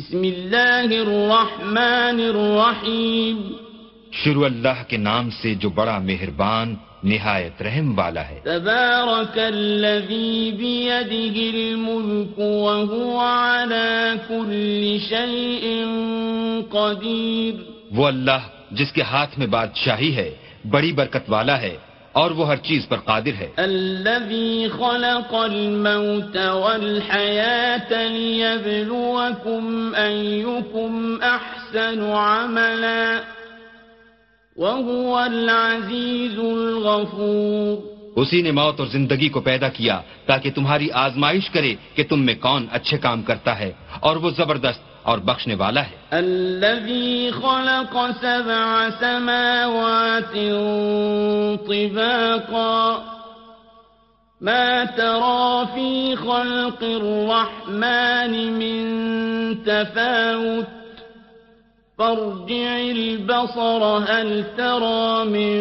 بسم اللہ الرحمن الرحیم۔ شروع اللہ کے نام سے جو بڑا مہربان نہایت رحم والا ہے۔ تبارك الذي بيده الملك وهو على كل شيء قدير وہ اللہ جس کے ہاتھ میں بادشاہی ہے بڑی برکت والا ہے۔ اور وہ ہر چیز پر قادر ہے۔ الذي خلق الموت والحياة ليبلوكم أيكم أحسن عملا وهو العزيز الغفور۔ اسی نے موت اور زندگی کو پیدا کیا تاکہ تمہاری آزمائش کرے کہ تم میں کون اچھے کام کرتا ہے اور وہ زبردست اور بخشنے والا ہے۔ الذي خلق سبع سماوات طباقا ما ترى في خلق الرحمن من تفاوت۔ فارجع البصر هل ترى من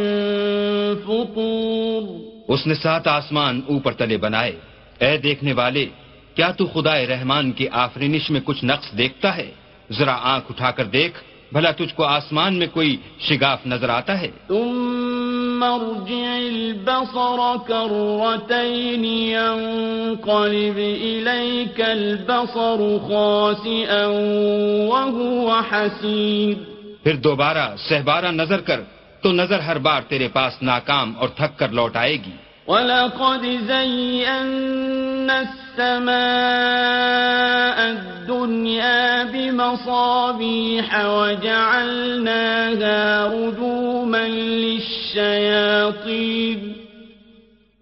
فطور۔ اس نے سات آسمان اوپر تلے بنائے۔ اے دیکھنے والے کیا تو خدا رحمان کی آفرینش میں کچھ نقص دیکھتا ہے؟ ذرا آنکھ اٹھا کر دیکھ بھلا تجھ کو آسمان میں کوئی شگاف نظر آتا ہے؟ ثم ارجع البصر كرتين ينقلب إليك البصر خاسئا وهو حسير. پھر دوبارہ سہبارہ نظر کر تو نظر ہر بار تیرے پاس ناکام اور تھک کر لوٹ آئے گی۔ وَلَقَدْ زَيَّنَّا السَّمَاءَ الدُّنْيَا بِمَصَابِيحَ وَجَعَلْنَاهَا رُجُومًا لِلشَّيَاطِينِ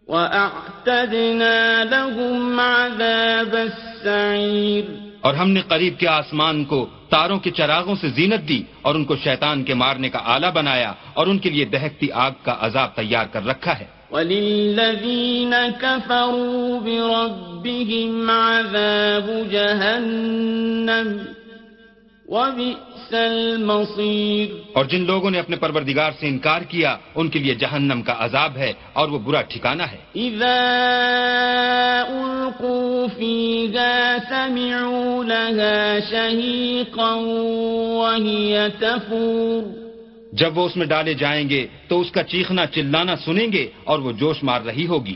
وَأَعْتَدْنَا لَهُمْ عَذَابَ السَّعِيرِ اور ہم نے قریب کے آسمان کو تاروں کے چراغوں سے زینت دی اور ان کو شیطان کے مارنے کا آلہ بنایا اور ان کے لیے دہکتی آگ کا عذاب تیار کر رکھا ہے۔ وَلِلَّذِينَ كَفَرُوا بِرَبِّهِمْ عَذَابُ جَهَنَّمْ وَبِئْسَ الْمَصِيرُ اور جن لوگوں نے اپنے پروردگار سے انکار کیا ان کے لیے جہنم کا عذاب ہے اور وہ برا ٹھکانہ ہے۔ إِذَا أُلْقُوا فِيهَا سَمِعُوا لَهَا شَهِيقًا وَهِيَ تَفُورُ جب وہ اس میں ڈالے جائیں گے تو اس کا چیخنا چلانا سنیں گے اور وہ جوش مار رہی ہوگی۔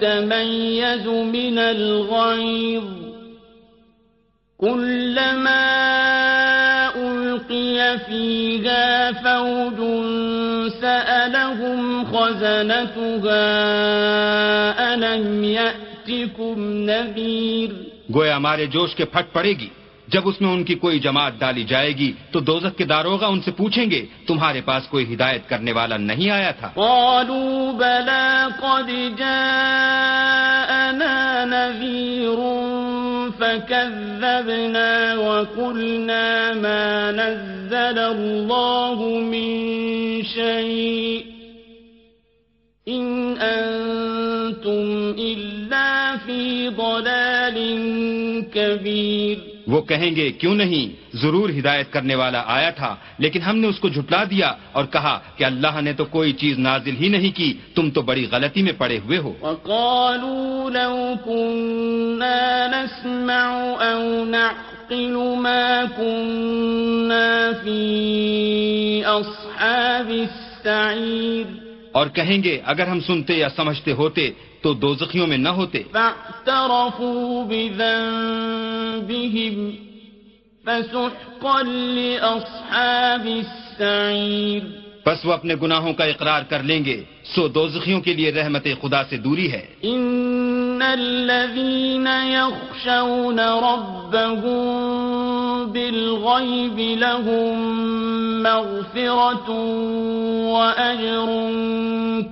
تميز من الغيظ كلما ألقي فيها فوج سألهم خزنتها ألم يأتكم نذير گویا ہمارے جوش کے پھٹ پڑے گی۔ جب اس میں ان کی کوئی جماعت ڈالی جائے گی تو دوزخ کے داروغہ ان سے پوچھیں گے، تمہارے پاس کوئی ہدایت کرنے والا نہیں آیا تھا۔ قالوا بلى قد جاءنا نذير فكذبنا وقلنا ما نزل الله من شيء إن أنتم إلا في ضلال كبير وہ کہیں گے، کیوں نہیں؟ ضرور ہدایت کرنے والا آیا تھا، لیکن ہم نے اس کو جھٹلا دیا اور کہا کہ اللہ نے تو کوئی چیز نازل ہی نہیں کی، تم تو بڑی غلطی میں پڑے ہوئے ہو۔ وقالوا لو كنا نسمع أو نعقل ما كنا في أصحاب السعير۔ اور کہیں گے اگر ہم سنتے یا سمجھتے ہوتے تو دوزخیوں میں نہ ہوتے۔ فاعترفوا بذنبهم فسحقا لأصحاب السعير۔ بس وہ اپنے گناہوں کا اقرار کر لیں گے سو دوزخیوں کے لیے رحمت خدا سے دوری ہے۔ الذين يخشون ربهم بالغيب لهم مغفرة وأجر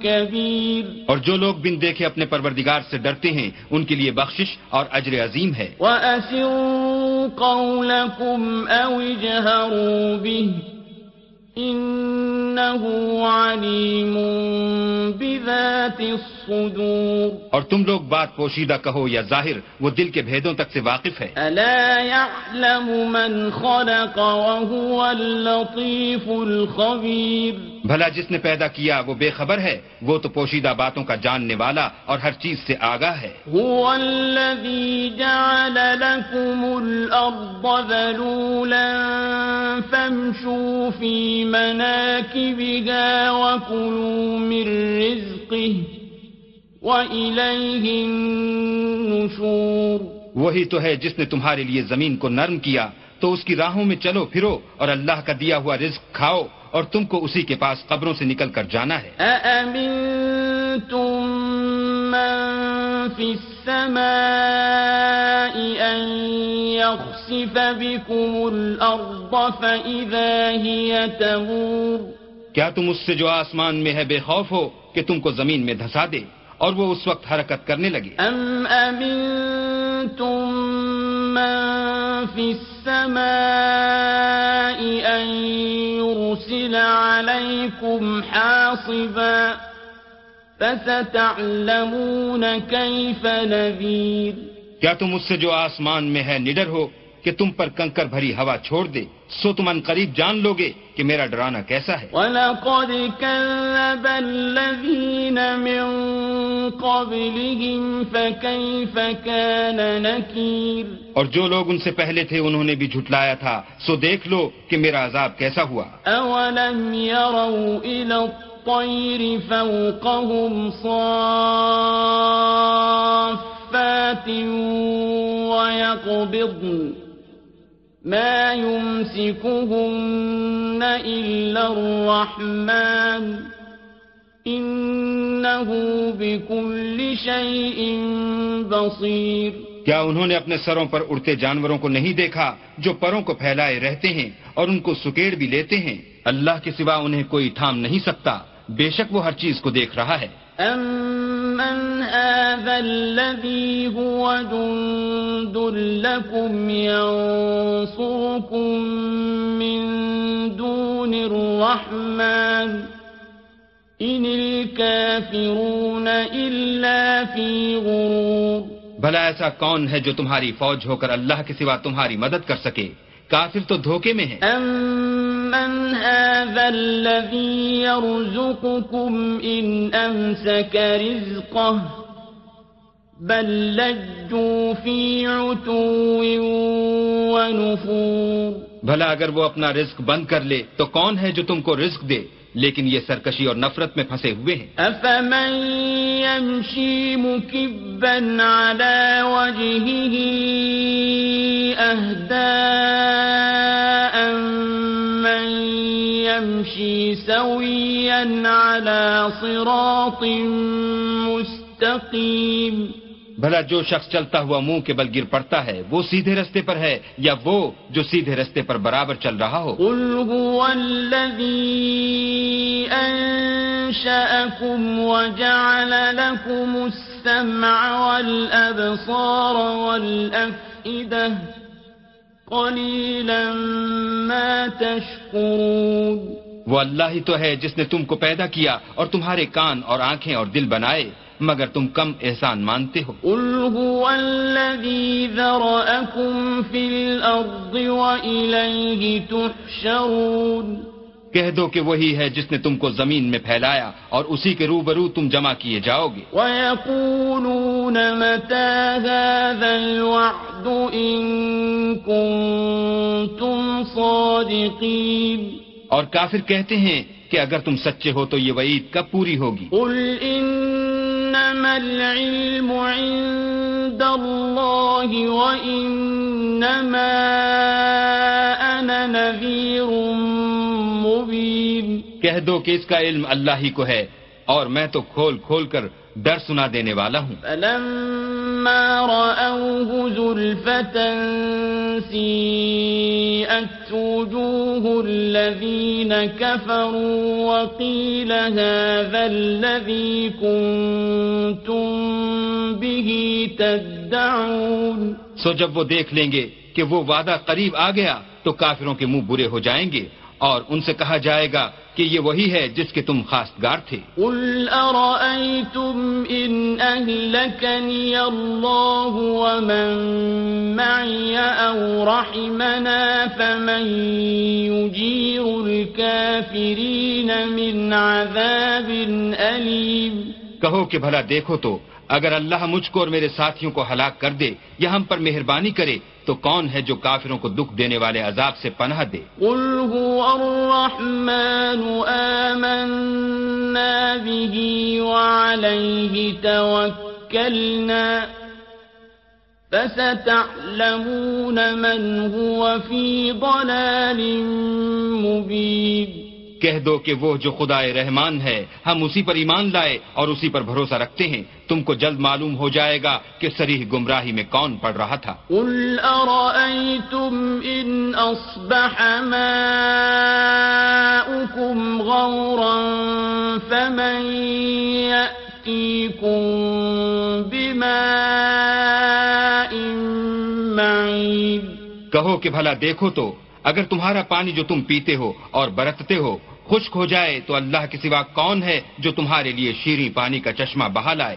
كبير. اور جو لوگ بن دیکھے اپنے پروردگار سے ڈرتے ہیں ان کے لیے بخشش اور اجر عظیم ہے۔ وأسروا قولكم أو اجهروا به إنه عليم بذات الصدور. اور تم لوگ بات پوشیدہ کہو یا ظاہر وہ دل کے بھیدوں تک سے واقف ہے۔ ألا يعلم من خلق وهو اللطيف الخبير. بھلا جس نے پیدا کیا وہ بے خبر ہے وہ تو پوشیدہ باتوں کا جاننے والا اور ہر چیز سے آگاہ ہے۔ هو الذي جعل لكم الأرض ذلولا فامشوا في مناكبها وكلوا من رزقه وإليه النشور۔ وہی تو ہے جس نے تمہارے لیے زمین کو نرم کیا تو اس کی راہوں میں چلو پھرو اور اللہ کا دیا ہوا رزق کھاؤ۔ اور تم کو اسی کے پاس قبروں سے نکل کر جانا ہے۔ أأمنتم من في السماء أن يخسف بكم الأرض فإذا هي تمور۔ کیا تم اس سے جو آسمان میں ہے بے خوف ہو کہ تم کو زمین میں دھسا دے اور وہ اس وقت حرکت کرنے لگے؟ أم أمنتم من في السماء أن يرسل عليكم حاصبا فستعلمون كيف نذير. کیا تم اس سے جو آسمان میں ہے نڈر ہو کہ تم پر کنکر بھری ہوا چھوڑ دے سو تم ان قریب جان لو گے کہ میرا ڈرانا کیسا ہے؟ وَلَقَدْ كَذَّبَ الَّذِينَ مِن قَبْلِهِمْ فَكَيْفَ كَانَ نَكِيرٌ اور جو لوگ ان سے پہلے تھے انہوں نے بھی جھٹلایا تھا سو دیکھ لو کہ میرا عذاب کیسا ہوا۔ أَوَلَمْ يَرَوْا إِلَى الطَّيْرِ فَوْقَهُمْ صَافَّاتٍ وَيَقْبِضْنَ ما يمسكهن إلا الرحمن۔ بكل شيء بصير کیا انہوں نے اپنے سروں پر اڑتے جانوروں کو نہیں دیکھا جو پروں کو پھیلائے رہتے ہیں اور ان کو سکیڑ بھی لیتے ہیں؟ اللہ کے سوا انہیں کوئی تھام نہیں سکتا۔ بے شک وہ ہر چیز کو دیکھ رہا ہے۔ أَمَّنْ هَذَا الَّذِي هُوَ جُندٌ لَكُمْ يَنصُرُكُم مِّن دُونِ الرَّحْمَٰنِ۔ إِنِ الْكَافِرُونَ إِلَّا فِي غُرُورٍ. بھلا ایسا کون ہے جو تمہاری فوج ہو کر اللہ کے سوا تمہاری مدد کر سکے؟ کافر تو دھوکے میں ہے أَمَّنْ هَذَا الَّذِي يَرْزُقُكُمْ إِنْ أَمْسَكَ رِزْقَهُ بَل لَّجُّوا فِي عُتُوٍّ وَنُفُورٍ. بھلا اگر وہ اپنا رزق بند کر لے تو کون ہے جو تم کو رزق دے؟ لیکن یہ سرکشی اور نفرت میں پھنسے ہوئے ہیں۔ أَفَمَن يَمْشِي مُكِبًّا عَلَىٰ وَجْهِهِ أَهْدَىٰ أَمَّن يَمْشِي سَوِيًّا عَلَىٰ صِرَاطٍ مُّسْتَقِيمٍ بھلا جو شخص چلتا ہوا منہ کے بل گر پڑتا ہے وہ سیدھے رستے پر ہے یا وہ جو سیدھے رستے پر برابر چل رہا ہو؟ قل هو الذي أنشأكم وجعل لكم السمع والأبصار والأفئدة قليلا ما تشكرون. وہ اللہ ہی تو ہے جس نے تم کو پیدا کیا اور تمہارے کان اور آنکھیں اور دل بنائے۔ مگر تم کم احسان مانتے ہو۔ قل هو الذي ذرأكم في الأرض وإليه تحشرون۔ کہہ دو کہ وہی ہے جس نے تم کو زمین میں پھیلایا اور اسی کے روبرو تم جمع کیے جاؤ گے ويقولون متى هذا الوعد إن كنتم صادقين۔ اور کافر کہتے ہیں کہ اگر تم سچے ہو تو یہ وعید کب پوری ہوگی؟ قل إنما العلم عند الله وإنما أنا نذير مبين. کہہ دو کہ اس کا علم اللہ ہی کو ہے اور میں تو کھول کھول کر ڈر سنا دینے والا ہوں۔ فلما رأوه زلفة سيئت وجوه الذين كفروا وقيل هذا الذي كنتم به تدعون سو جب وہ دیکھ لیں گے کہ وہ وعدہ قریب آ گیا تو کافروں کے منہ برے ہو جائیں گے اور ان سے کہا جائے گا کہ یہ وہی ہے جس کے تم خاصگار تھے۔ قل أرأيتم إن أهلكني الله ومن معي أو رحمنا فمن يجير الكافرين من عذاب أليم۔ کہو کہ بھلا دیکھو تو اگر اللہ مجھ کو اور میرے ساتھیوں کو ہلاک کر دے یا ہم پر مہربانی کرے، تو کون ہے جو کافروں کو دکھ دینے والے عذاب سے پناہ دے؟ قل هو الرحمن، آمنا به وعليه توكلنا فستعلمون من هو في ضلال مبين کہہ دو کہ وہ جو خدا رحمان ہے ہم اسی پر ایمان لائے اور اسی پر بھروسہ رکھتے ہیں۔ تم کو جلد معلوم ہو جائے گا کہ سریح گمراہی میں کون پڑ رہا تھا۔ قل إن أصبح ماؤكم غورا فمن بماء کہو کہ بھلا دیکھو تو اگر تمہارا پانی جو تم پیتے ہو اور برتتے ہو خشک ہو جائے تو اللہ کے سوا کون ہے جو تمہارے لیے شیریں پانی کا چشمہ بہا لائے؟